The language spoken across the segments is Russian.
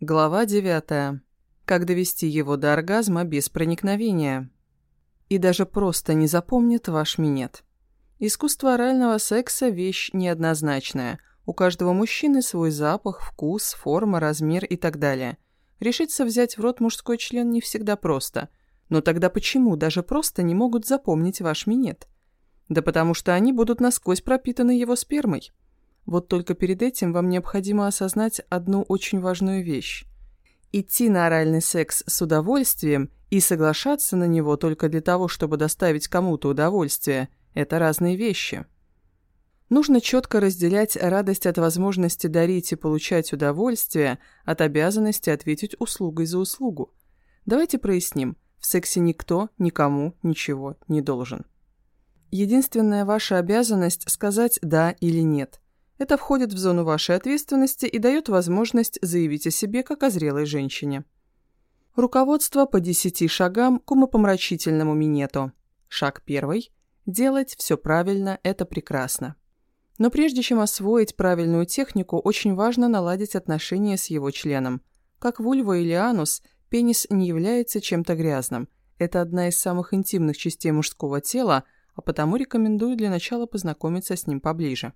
Глава 9. Как довести его до оргазма без проникновения. И даже просто не запомнит ваш минет. Искусство орального секса – вещь неоднозначная. У каждого мужчины свой запах, вкус, форма, размер и так далее. Решиться взять в рот мужской член не всегда просто. Но тогда почему даже просто не могут запомнить ваш минет? Да потому что они будут насквозь пропитаны его спермой. Вот только перед этим вам необходимо осознать одну очень важную вещь. Идти на оральный секс с удовольствием и соглашаться на него только для того, чтобы доставить кому-то удовольствие – это разные вещи. Нужно четко разделять радость от возможности дарить и получать удовольствие от обязанности ответить услугой за услугу. Давайте проясним, в сексе никто никому ничего не должен. Единственная ваша обязанность – сказать «да» или «нет». Это входит в зону вашей ответственности и дает возможность заявить о себе как о зрелой женщине. Руководство по 10 шагам к умопомрачительному минету. Шаг первый. Делать все правильно – это прекрасно. Но прежде чем освоить правильную технику, очень важно наладить отношения с его членом. Как вульва или анус, пенис не является чем-то грязным. Это одна из самых интимных частей мужского тела, а потому рекомендую для начала познакомиться с ним поближе.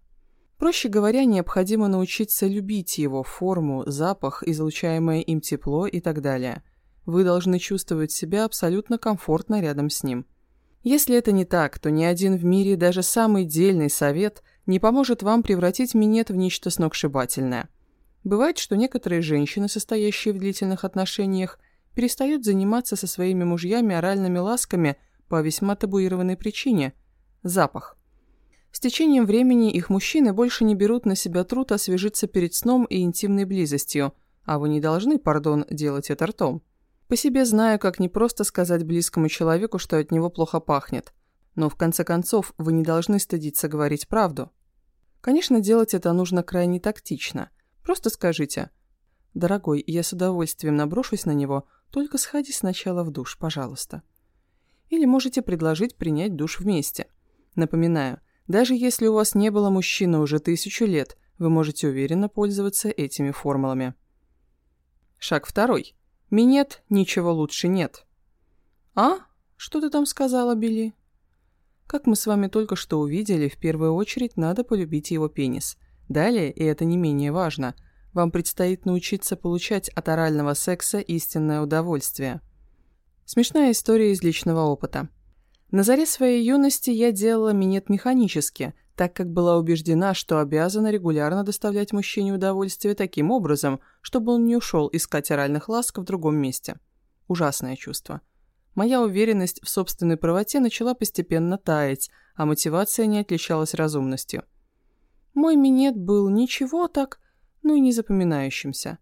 Проще говоря, необходимо научиться любить его форму, запах, излучаемое им тепло и так далее. Вы должны чувствовать себя абсолютно комфортно рядом с ним. Если это не так, то ни один в мире, даже самый дельный совет, не поможет вам превратить минет в нечто сногсшибательное. Бывает, что некоторые женщины, состоящие в длительных отношениях, перестают заниматься со своими мужьями оральными ласками по весьма табуированной причине – запах. С течением времени их мужчины больше не берут на себя труд освежиться перед сном и интимной близостью, а вы не должны, пардон, делать это ртом. По себе знаю, как не просто сказать близкому человеку, что от него плохо пахнет. Но в конце концов, вы не должны стыдиться говорить правду. Конечно, делать это нужно крайне тактично. Просто скажите «Дорогой, я с удовольствием наброшусь на него, только сходи сначала в душ, пожалуйста». Или можете предложить принять душ вместе. Напоминаю – даже если у вас не было мужчины уже тысячу лет, вы можете уверенно пользоваться этими формулами. Шаг второй. Минет, ничего лучше нет. А? Что ты там сказала, Билли? Как мы с вами только что увидели, в первую очередь надо полюбить его пенис. Далее, и это не менее важно, вам предстоит научиться получать от орального секса истинное удовольствие. Смешная история из личного опыта. На заре своей юности я делала минет механически, так как была убеждена, что обязана регулярно доставлять мужчине удовольствие таким образом, чтобы он не ушел искать оральных ласк в другом месте. Ужасное чувство. Моя уверенность в собственной правоте начала постепенно таять, а мотивация не отличалась разумностью. Мой минет был ничего так, ну и не запоминающимся.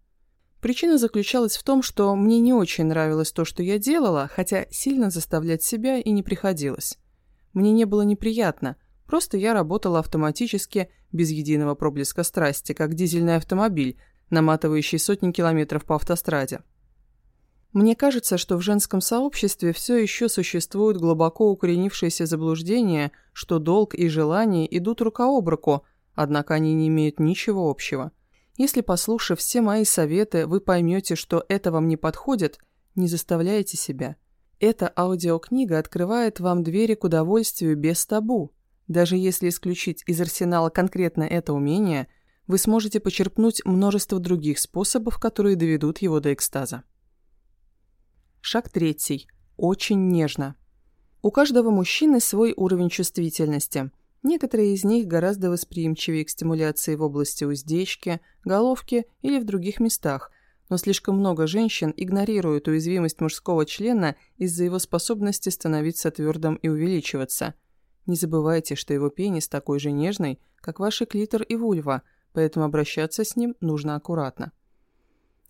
Причина заключалась в том, что мне не очень нравилось то, что я делала, хотя сильно заставлять себя и не приходилось. Мне не было неприятно, просто я работала автоматически, без единого проблеска страсти, как дизельный автомобиль, наматывающий сотни километров по автостраде. Мне кажется, что в женском сообществе все еще существует глубоко укоренившееся заблуждение, что долг и желание идут рука об руку, однако они не имеют ничего общего – если, послушав все мои советы, вы поймете, что это вам не подходит, не заставляйте себя. Эта аудиокнига открывает вам двери к удовольствию без табу. Даже если исключить из арсенала конкретно это умение, вы сможете почерпнуть множество других способов, которые доведут его до экстаза. Шаг третий. Очень нежно. У каждого мужчины свой уровень чувствительности – Некоторые из них гораздо восприимчивее к стимуляции в области уздечки, головки или в других местах, но слишком много женщин игнорируют уязвимость мужского члена из-за его способности становиться твердым и увеличиваться. Не забывайте, что его пенис такой же нежный, как ваши клитор и вульва, поэтому обращаться с ним нужно аккуратно.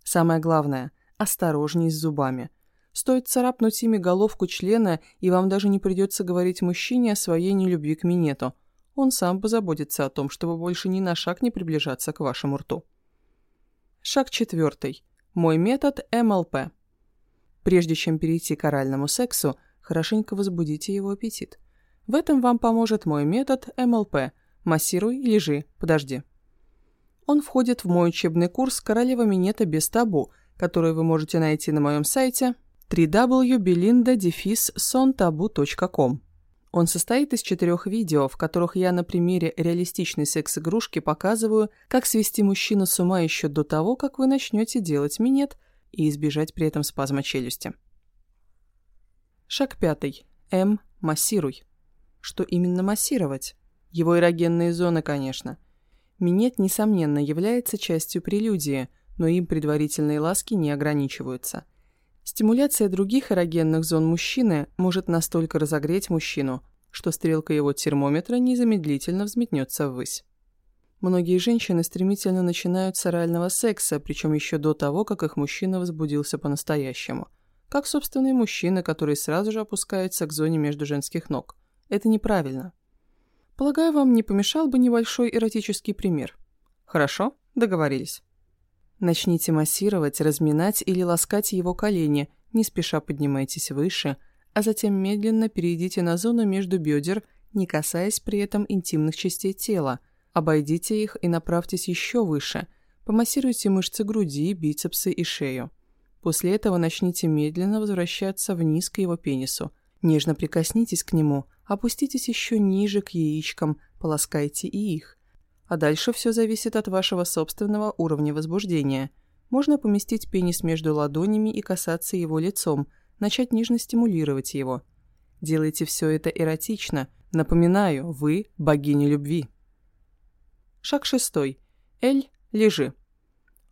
Самое главное – осторожней с зубами – Стоит царапнуть ими головку члена, и вам даже не придется говорить мужчине о своей нелюбви к минету. Он сам позаботится о том, чтобы больше ни на шаг не приближаться к вашему рту. Шаг четвертый. Мой метод МЛП. Прежде чем перейти к оральному сексу, хорошенько возбудите его аппетит. В этом вам поможет мой метод МЛП. Массируй, лежи, подожди. Он входит в мой учебный курс «Королева минета без табу», которую вы можете найти на моем сайте www.belinda-sontabu.com. Он состоит из четырех видео, в которых я на примере реалистичной секс-игрушки показываю, как свести мужчину с ума еще до того, как вы начнете делать минет и избежать при этом спазма челюсти. Шаг пятый. М. Массируй. Что именно массировать? Его эрогенные зоны, конечно. Минет, несомненно, является частью прелюдии, но им предварительные ласки не ограничиваются. Стимуляция других эрогенных зон мужчины может настолько разогреть мужчину, что стрелка его термометра незамедлительно взметнется ввысь. Многие женщины стремительно начинают с орального секса, причем еще до того, как их мужчина возбудился по-настоящему. Как собственные мужчины, которые сразу же опускаются к зоне между женских ног. Это неправильно. Полагаю, вам не помешал бы небольшой эротический пример. Хорошо, договорились. Начните массировать, разминать или ласкать его колени, не спеша поднимайтесь выше, а затем медленно перейдите на зону между бедер, не касаясь при этом интимных частей тела. Обойдите их и направьтесь еще выше. Помассируйте мышцы груди, бицепсы и шею. После этого начните медленно возвращаться вниз к его пенису. Нежно прикоснитесь к нему, опуститесь еще ниже к яичкам, полоскайте и их. А дальше все зависит от вашего собственного уровня возбуждения. Можно поместить пенис между ладонями и касаться его лицом, начать нежно стимулировать его. Делайте все это эротично. Напоминаю, вы богиня любви. Шаг шестой. Эль, лежи.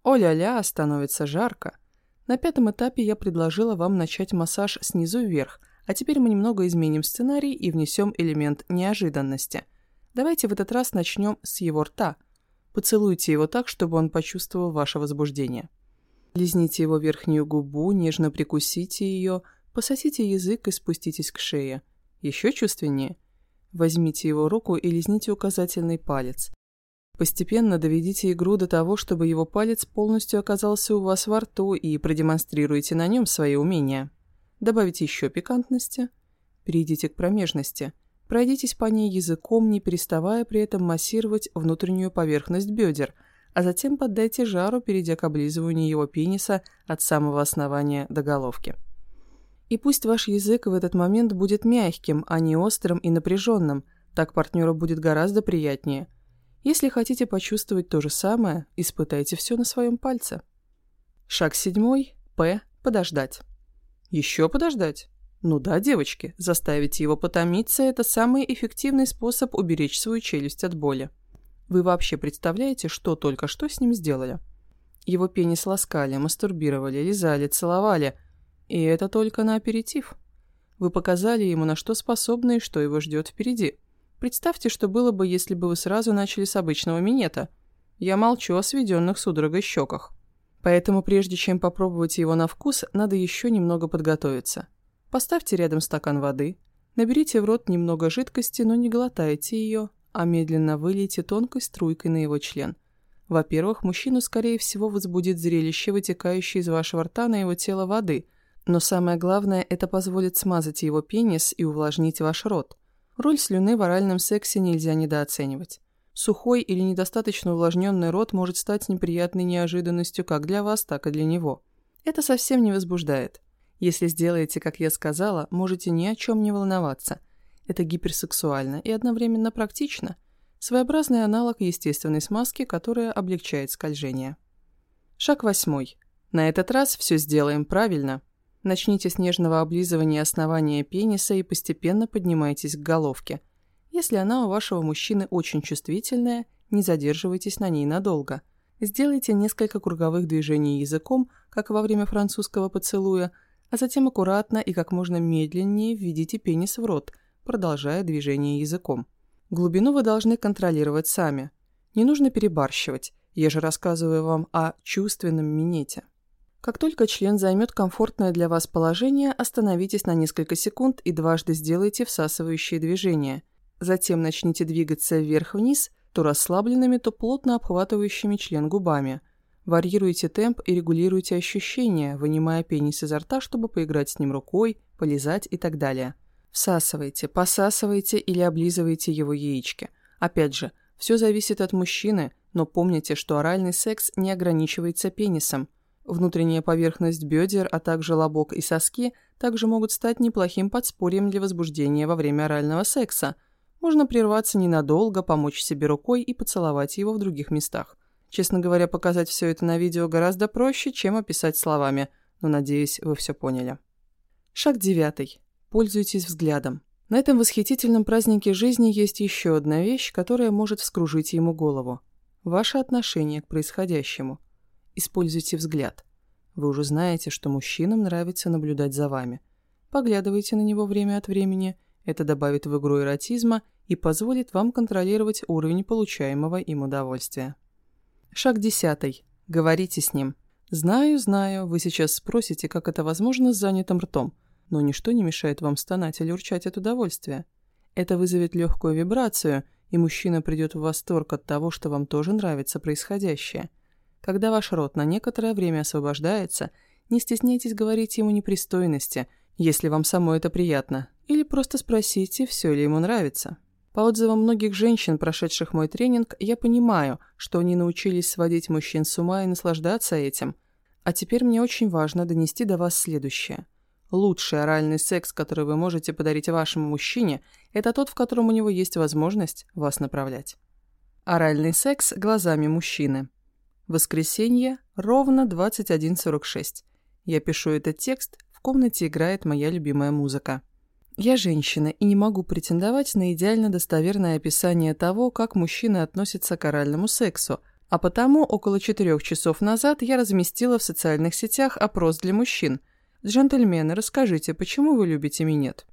О-ля-ля, становится жарко. На пятом этапе я предложила вам начать массаж снизу вверх, а теперь мы немного изменим сценарий и внесем элемент неожиданности – Давайте в этот раз начнем с его рта. Поцелуйте его так, чтобы он почувствовал ваше возбуждение. Лизните его верхнюю губу, нежно прикусите ее, пососите язык и спуститесь к шее. Еще чувственнее. Возьмите его руку и лизните указательный палец. Постепенно доведите игру до того, чтобы его палец полностью оказался у вас во рту и продемонстрируйте на нем свои умения. Добавите еще пикантности. Перейдите к промежности – Пройдитесь по ней языком, не переставая при этом массировать внутреннюю поверхность бедер, а затем поддайте жару, перейдя к облизыванию его пениса от самого основания до головки. И пусть ваш язык в этот момент будет мягким, а не острым и напряженным, так партнеру будет гораздо приятнее. Если хотите почувствовать то же самое, испытайте все на своем пальце. Шаг седьмой. П. Подождать. Еще подождать? Ну да, девочки, заставить его потомиться – это самый эффективный способ уберечь свою челюсть от боли. Вы вообще представляете, что только что с ним сделали? Его пенис ласкали, мастурбировали, лизали, целовали. И это только на аперитив. Вы показали ему, на что способны и что его ждет впереди. Представьте, что было бы, если бы вы сразу начали с обычного минета. Я молчу о сведенных судорогой щеках. Поэтому прежде чем попробовать его на вкус, надо еще немного подготовиться. Поставьте рядом стакан воды, наберите в рот немного жидкости, но не глотайте ее, а медленно вылейте тонкой струйкой на его член. Во-первых, мужчину, скорее всего, возбудит зрелище, вытекающее из вашего рта на его тело воды, но самое главное, это позволит смазать его пенис и увлажнить ваш рот. Роль слюны в оральном сексе нельзя недооценивать. Сухой или недостаточно увлажненный рот может стать неприятной неожиданностью как для вас, так и для него. Это совсем не возбуждает. Если сделаете, как я сказала, можете ни о чем не волноваться. Это гиперсексуально и одновременно практично. Своеобразный аналог естественной смазки, которая облегчает скольжение. Шаг восьмой. На этот раз все сделаем правильно. Начните с нежного облизывания основания пениса и постепенно поднимайтесь к головке. Если она у вашего мужчины очень чувствительная, не задерживайтесь на ней надолго. Сделайте несколько круговых движений языком, как во время французского поцелуя – а затем аккуратно и как можно медленнее введите пенис в рот, продолжая движение языком. Глубину вы должны контролировать сами. Не нужно перебарщивать, я же рассказываю вам о чувственном минете. Как только член займет комфортное для вас положение, остановитесь на несколько секунд и дважды сделайте всасывающие движения. Затем начните двигаться вверх-вниз, то расслабленными, то плотно обхватывающими член губами – Варьируйте темп и регулируйте ощущения, вынимая пенис изо рта, чтобы поиграть с ним рукой, полизать и так далее. Всасывайте, посасывайте или облизывайте его яички. Опять же, все зависит от мужчины, но помните, что оральный секс не ограничивается пенисом. Внутренняя поверхность бедер, а также лобок и соски также могут стать неплохим подспорьем для возбуждения во время орального секса. Можно прерваться ненадолго, помочь себе рукой и поцеловать его в других местах. Честно говоря, показать все это на видео гораздо проще, чем описать словами, но надеюсь, вы все поняли. Шаг девятый. Пользуйтесь взглядом. На этом восхитительном празднике жизни есть еще одна вещь, которая может вскружить ему голову. Ваше отношение к происходящему – Используйте взгляд. Вы уже знаете, что мужчинам нравится наблюдать за вами. Поглядывайте на него время от времени. Это добавит в игру эротизма и позволит вам контролировать уровень получаемого им удовольствия. Шаг десятый. Говорите с ним. Знаю, знаю, вы сейчас спросите, как это возможно с занятым ртом, но ничто не мешает вам стонать или урчать от удовольствия. Это вызовет легкую вибрацию, и мужчина придет в восторг от того, что вам тоже нравится происходящее. Когда ваш рот на некоторое время освобождается, не стесняйтесь говорить ему непристойности, если вам само это приятно, или просто спросите, все ли ему нравится. По отзывам многих женщин, прошедших мой тренинг, я понимаю, что они научились сводить мужчин с ума и наслаждаться этим. А теперь мне очень важно донести до вас следующее. Лучший оральный секс, который вы можете подарить вашему мужчине, это тот, в котором у него есть возможность вас направлять. Оральный секс глазами мужчины. Воскресенье, ровно 21.46. Я пишу этот текст, в комнате играет моя любимая музыка. Я женщина и не могу претендовать на идеально достоверное описание того, как мужчины относятся к оральному сексу, а потому около четырех часов назад я разместила в социальных сетях опрос для мужчин. «Джентльмены, расскажите, почему вы любите минет?»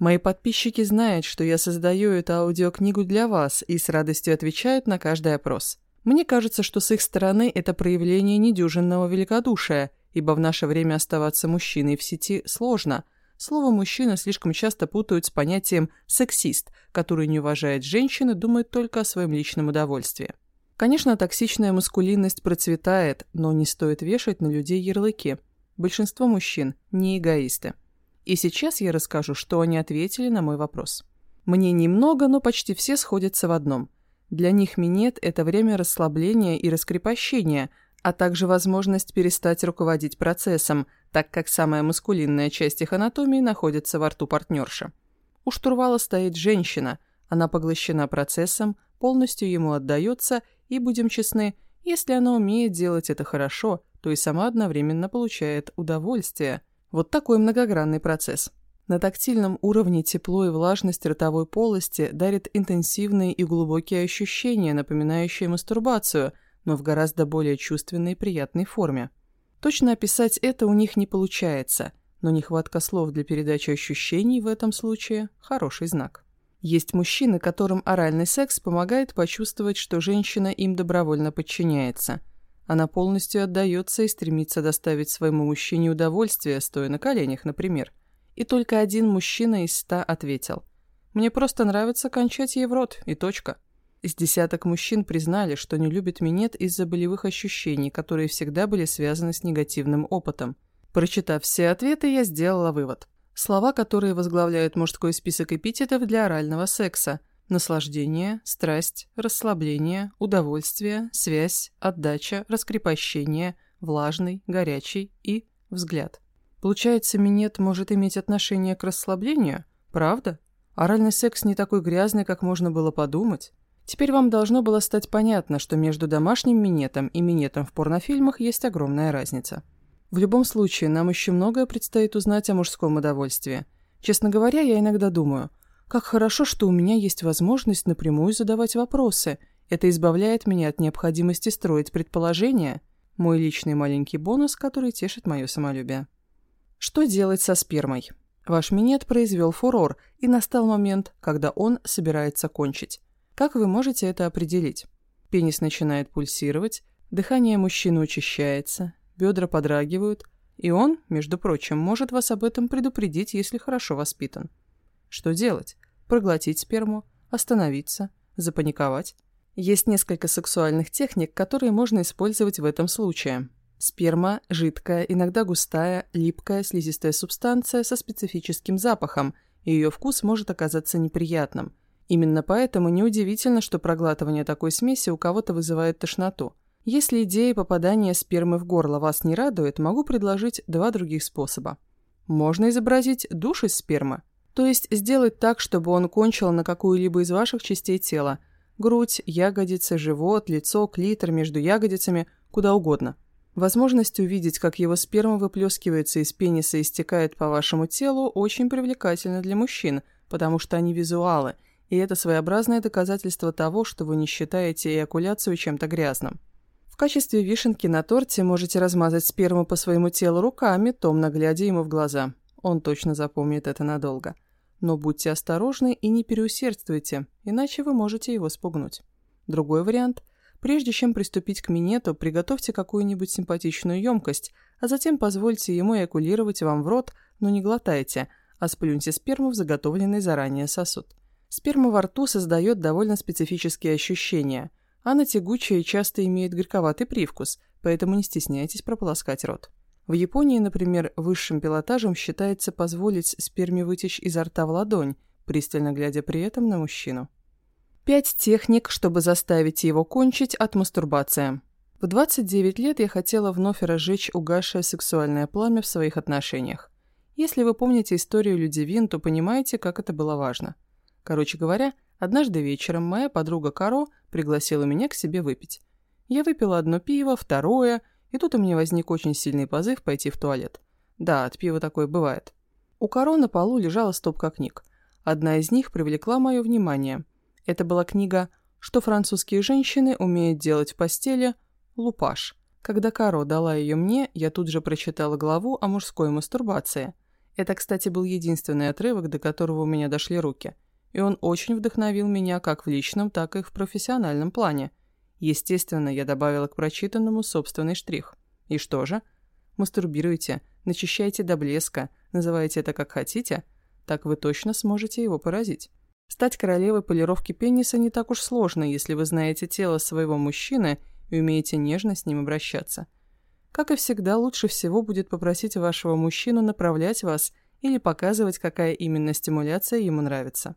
Мои подписчики знают, что я создаю эту аудиокнигу для вас и с радостью отвечают на каждый опрос. Мне кажется, что с их стороны это проявление недюжинного великодушия, ибо в наше время оставаться мужчиной в сети сложно. Слово «мужчина» слишком часто путают с понятием «сексист», который не уважает женщин и думает только о своем личном удовольствии. Конечно, токсичная маскулинность процветает, но не стоит вешать на людей ярлыки. Большинство мужчин не эгоисты. И сейчас я расскажу, что они ответили на мой вопрос. Мне немного, но почти все сходятся в одном – для них минет – это время расслабления и раскрепощения, а также возможность перестать руководить процессом, так как самая маскулинная часть их анатомии находится во рту партнерши. У штурвала стоит женщина, она поглощена процессом, полностью ему отдается, и, будем честны, если она умеет делать это хорошо, то и сама одновременно получает удовольствие. Вот такой многогранный процесс. На тактильном уровне тепло и влажность ротовой полости дарят интенсивные и глубокие ощущения, напоминающие мастурбацию, но в гораздо более чувственной и приятной форме. Точно описать это у них не получается, но нехватка слов для передачи ощущений в этом случае – хороший знак. Есть мужчины, которым оральный секс помогает почувствовать, что женщина им добровольно подчиняется. Она полностью отдается и стремится доставить своему мужчине удовольствие, стоя на коленях, например – и только один мужчина из ста ответил. «Мне просто нравится кончать ей в рот, и точка». Из десяток мужчин признали, что не любят минет из-за болевых ощущений, которые всегда были связаны с негативным опытом. Прочитав все ответы, я сделала вывод. Слова, которые возглавляют мужской список эпитетов для орального секса – наслаждение, страсть, расслабление, удовольствие, связь, отдача, раскрепощение, влажный, горячий и взгляд. Получается, минет может иметь отношение к расслаблению? Правда? Оральный секс не такой грязный, как можно было подумать. Теперь вам должно было стать понятно, что между домашним минетом и минетом в порнофильмах есть огромная разница. В любом случае, нам еще многое предстоит узнать о мужском удовольствии. Честно говоря, я иногда думаю, как хорошо, что у меня есть возможность напрямую задавать вопросы. Это избавляет меня от необходимости строить предположения. Мой личный маленький бонус, который тешит мое самолюбие. Что делать со спермой? Ваш минет произвел фурор, и настал момент, когда он собирается кончить. Как вы можете это определить? Пенис начинает пульсировать, дыхание мужчины учащается, бедра подрагивают, и он, между прочим, может вас об этом предупредить, если хорошо воспитан. Что делать? Проглотить сперму, остановиться, запаниковать? Есть несколько сексуальных техник, которые можно использовать в этом случае. Сперма – жидкая, иногда густая, липкая, слизистая субстанция со специфическим запахом, и ее вкус может оказаться неприятным. Именно поэтому неудивительно, что проглатывание такой смеси у кого-то вызывает тошноту. Если идея попадания спермы в горло вас не радует, могу предложить два других способа. Можно изобразить душ из спермы, то есть сделать так, чтобы он кончил на какую-либо из ваших частей тела – грудь, ягодицы, живот, лицо, клитор, между ягодицами, куда угодно. Возможность увидеть, как его сперма выплескивается из пениса и стекает по вашему телу, очень привлекательна для мужчин, потому что они визуалы, и это своеобразное доказательство того, что вы не считаете эякуляцию чем-то грязным. В качестве вишенки на торте можете размазать сперму по своему телу руками, томно глядя ему в глаза. Он точно запомнит это надолго. Но будьте осторожны и не переусердствуйте, иначе вы можете его спугнуть. Другой вариант – прежде чем приступить к минету, приготовьте какую-нибудь симпатичную емкость, а затем позвольте ему эякулировать вам в рот, но не глотайте, а сплюньте сперму в заготовленный заранее сосуд. Сперма во рту создает довольно специфические ощущения – она тягучая и часто имеет горьковатый привкус, поэтому не стесняйтесь прополоскать рот. В Японии, например, высшим пилотажем считается позволить сперме вытечь изо рта в ладонь, пристально глядя при этом на мужчину. Пять техник, чтобы заставить его кончить от мастурбации. В 29 лет я хотела вновь разжечь угасшее сексуальное пламя в своих отношениях. Если вы помните историю Людивин, то понимаете, как это было важно. Короче говоря, Однажды вечером моя подруга Каро пригласила меня к себе выпить. Я выпила одно пиво, второе, и тут у меня возник очень сильный позыв пойти в туалет. Да, от пива такое бывает. У Каро на полу лежала стопка книг. Одна из них привлекла мое внимание. Это была книга «Что французские женщины умеют делать в постели. Лупаш». Когда Каро дала ее мне, я тут же прочитала главу о мужской мастурбации. Это, кстати, был единственный отрывок, до которого у меня дошли руки – и он очень вдохновил меня как в личном, так и в профессиональном плане. Естественно, я добавила к прочитанному собственный штрих. И что же? Мастурбируйте, начищайте до блеска, называйте это как хотите, так вы точно сможете его поразить. Стать королевой полировки пениса не так уж сложно, если вы знаете тело своего мужчины и умеете нежно с ним обращаться. Как и всегда, лучше всего будет попросить вашего мужчину направлять вас или показывать, какая именно стимуляция ему нравится.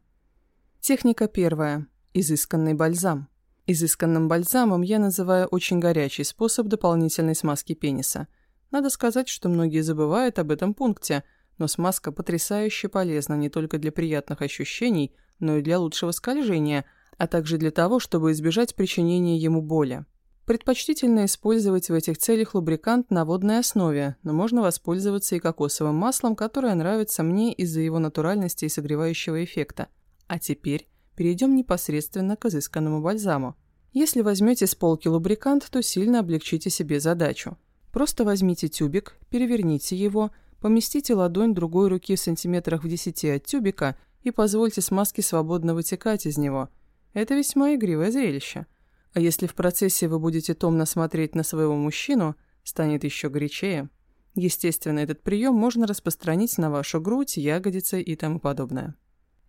Техника первая. Изысканный бальзам. Изысканным бальзамом я называю очень горячий способ дополнительной смазки пениса. Надо сказать, что многие забывают об этом пункте, но смазка потрясающе полезна не только для приятных ощущений, но и для лучшего скольжения, а также для того, чтобы избежать причинения ему боли. Предпочтительно использовать в этих целях лубрикант на водной основе, но можно воспользоваться и кокосовым маслом, которое нравится мне из-за его натуральности и согревающего эффекта. А теперь перейдем непосредственно к изысканному бальзаму. Если возьмете с полки лубрикант, то сильно облегчите себе задачу. Просто возьмите тюбик, переверните его, поместите ладонь другой руки в сантиметрах в 10 от тюбика и позвольте смазке свободно вытекать из него. Это весьма игривое зрелище. А если в процессе вы будете томно смотреть на своего мужчину, станет еще горячее. Естественно, этот прием можно распространить на вашу грудь, ягодицы и тому подобное.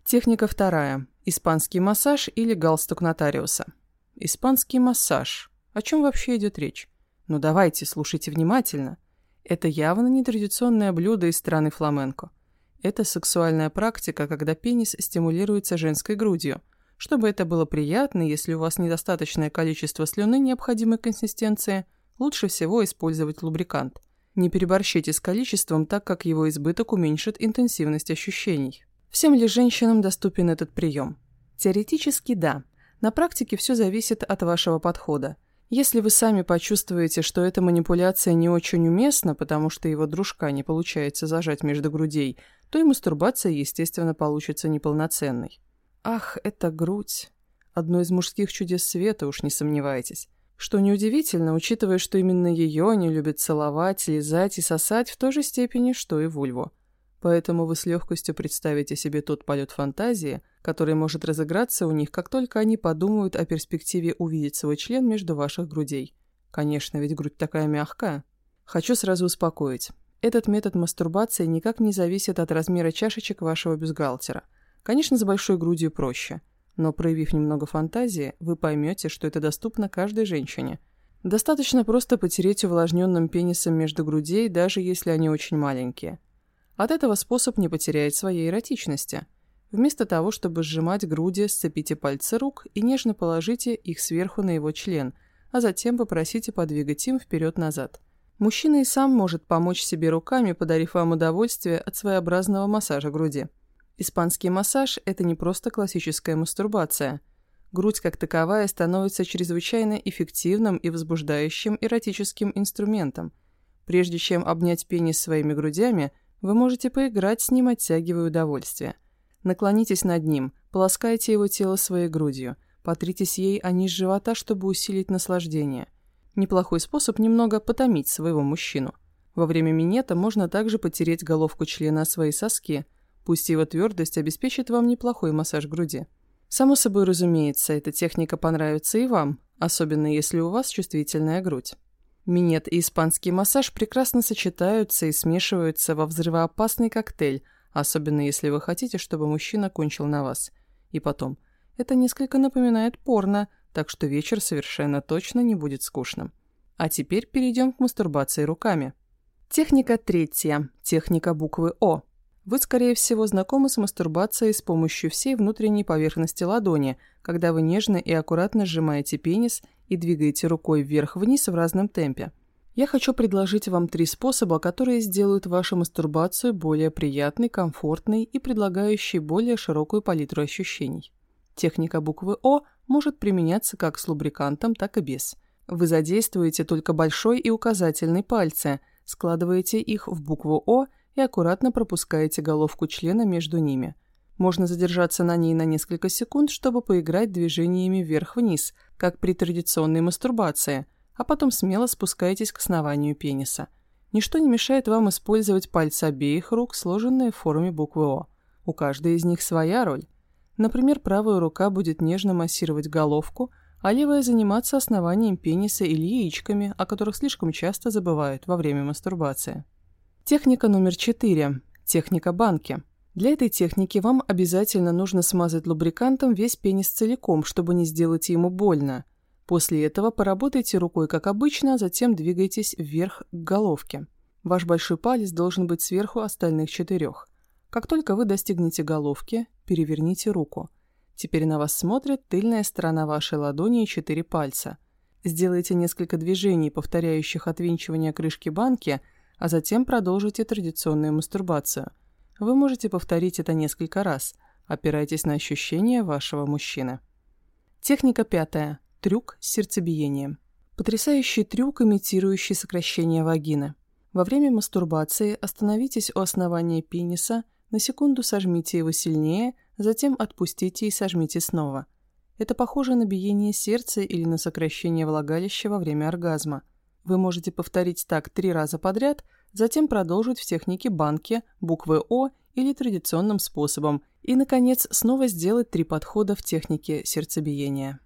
Техника вторая. Испанский массаж или галстук нотариуса. Испанский массаж. О чем вообще идет речь? Ну давайте, слушайте внимательно. Это явно нетрадиционное блюдо из страны фламенко. Это сексуальная практика, когда пенис стимулируется женской грудью. Чтобы это было приятно, если у вас недостаточное количество слюны необходимой консистенции, лучше всего использовать лубрикант. Не переборщите с количеством, так как его избыток уменьшит интенсивность ощущений. Всем ли женщинам доступен этот прием? Теоретически да. На практике все зависит от вашего подхода. Если вы сами почувствуете, что эта манипуляция не очень уместна, потому что его дружка не получается зажать между грудей, то и мастурбация, естественно, получится неполноценной. Ах, это грудь. Одно из мужских чудес света, уж не сомневайтесь. Что неудивительно, учитывая, что именно ее они любят целовать, лизать и сосать в той же степени, что и вульву. Поэтому вы с легкостью представите себе тот полет фантазии, который может разыграться у них, как только они подумают о перспективе увидеть свой член между ваших грудей. Конечно, ведь грудь такая мягкая. Хочу сразу успокоить. Этот метод мастурбации никак не зависит от размера чашечек вашего бюстгальтера. Конечно, с большой грудью проще. Но проявив немного фантазии, вы поймете, что это доступно каждой женщине. Достаточно просто потереть увлажненным пенисом между грудей, даже если они очень маленькие – от этого способ не потеряет своей эротичности. Вместо того, чтобы сжимать груди, сцепите пальцы рук и нежно положите их сверху на его член, а затем попросите подвигать им вперед-назад. Мужчина и сам может помочь себе руками, подарив вам удовольствие от своеобразного массажа груди. Испанский массаж – это не просто классическая мастурбация. Грудь как таковая становится чрезвычайно эффективным и возбуждающим эротическим инструментом. Прежде чем обнять пенис своими грудями, вы можете поиграть с ним, оттягивая удовольствие. Наклонитесь над ним, полоскайте его тело своей грудью, потритесь ей о низ живота, чтобы усилить наслаждение. Неплохой способ немного потомить своего мужчину. Во время минета можно также потереть головку члена свои соски – Пусть его твердость обеспечит вам неплохой массаж груди. Само собой разумеется, эта техника понравится и вам, особенно если у вас чувствительная грудь. Минет и испанский массаж прекрасно сочетаются и смешиваются во взрывоопасный коктейль, особенно если вы хотите, чтобы мужчина кончил на вас. И потом, это несколько напоминает порно, так что вечер совершенно точно не будет скучным. А теперь перейдем к мастурбации руками. Техника третья. Техника буквы О. Вы, скорее всего, знакомы с мастурбацией с помощью всей внутренней поверхности ладони, когда вы нежно и аккуратно сжимаете пенис и двигаете рукой вверх-вниз в разном темпе. Я хочу предложить вам три способа, которые сделают вашу мастурбацию более приятной, комфортной и предлагающей более широкую палитру ощущений. Техника буквы О может применяться как с лубрикантом, так и без. Вы задействуете только большой и указательный пальцы, складываете их в букву О и аккуратно пропускаете головку члена между ними. Можно задержаться на ней на несколько секунд, чтобы поиграть движениями вверх-вниз, как при традиционной мастурбации, а потом смело спускаетесь к основанию пениса. Ничто не мешает вам использовать пальцы обеих рук, сложенные в форме буквы О. У каждой из них своя роль. Например, правая рука будет нежно массировать головку, а левая заниматься основанием пениса или яичками, о которых слишком часто забывают во время мастурбации. Техника номер 4. Техника банки. Для этой техники вам обязательно нужно смазать лубрикантом весь пенис целиком, чтобы не сделать ему больно. После этого поработайте рукой, как обычно, затем двигайтесь вверх к головке. Ваш большой палец должен быть сверху остальных четырех. Как только вы достигнете головки, переверните руку. Теперь на вас смотрит тыльная сторона вашей ладони и четыре пальца. Сделайте несколько движений, повторяющих отвинчивание крышки банки – а затем продолжите традиционную мастурбацию. Вы можете повторить это несколько раз. Опирайтесь на ощущения вашего мужчины. Техника пятая. Трюк с сердцебиением. Потрясающий трюк, имитирующий сокращение вагины. Во время мастурбации остановитесь у основания пениса, на секунду сожмите его сильнее, затем отпустите и сожмите снова. Это похоже на биение сердца или на сокращение влагалища во время оргазма – вы можете повторить так три раза подряд, затем продолжить в технике банки, буквы О или традиционным способом, и, наконец, снова сделать три подхода в технике сердцебиения.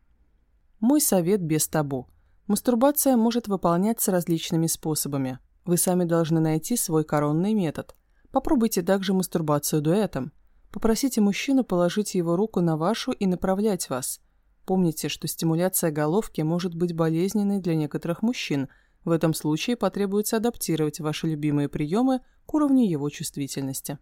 Мой совет без табу. Мастурбация может выполняться различными способами. Вы сами должны найти свой коронный метод. Попробуйте также мастурбацию дуэтом. Попросите мужчину положить его руку на вашу и направлять вас. Помните, что стимуляция головки может быть болезненной для некоторых мужчин – в этом случае потребуется адаптировать ваши любимые приемы к уровню его чувствительности.